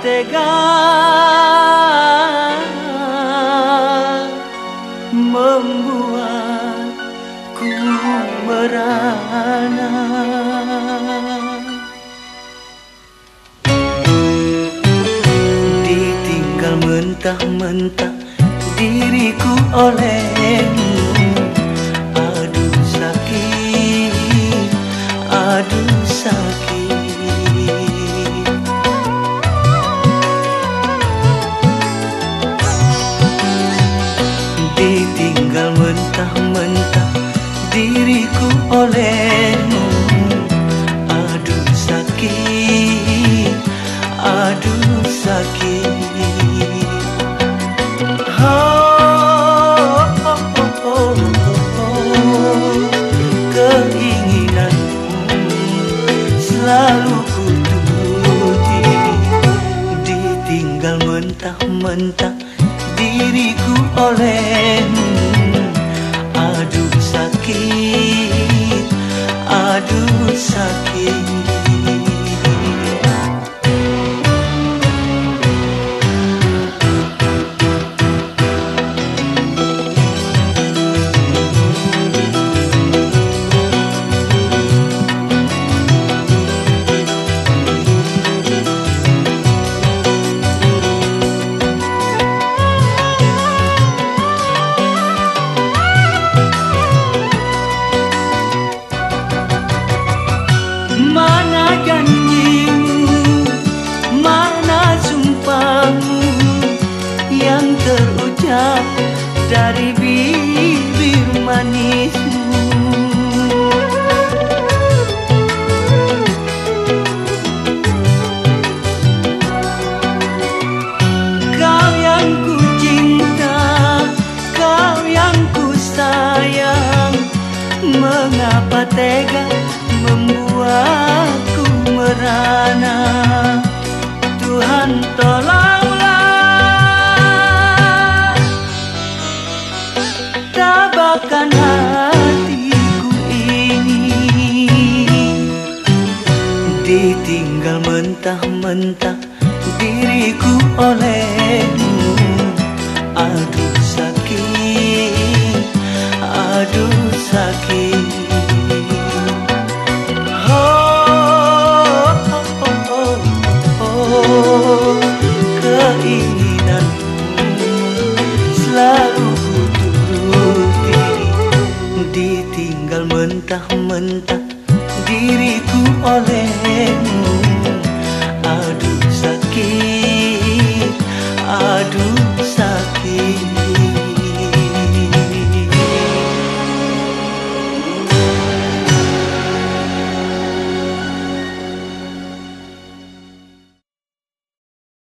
tega membuatku merana? Ditinggal mentah-mentah diriku olehmu diriku olehmu. Aduh sakit, aduh sakit. Keinginanmu selalu Ditinggal mentah-mentah diriku olehmu dari bibir manismu Kau yang ku cinta, kau yang ku sayang Mengapa tega membuatku merana Tabahkan hatiku ini. Ditinggal mentah-mentah diriku olehmu. Aduh sakit, aduh sakit mentah-mentah diriku oleh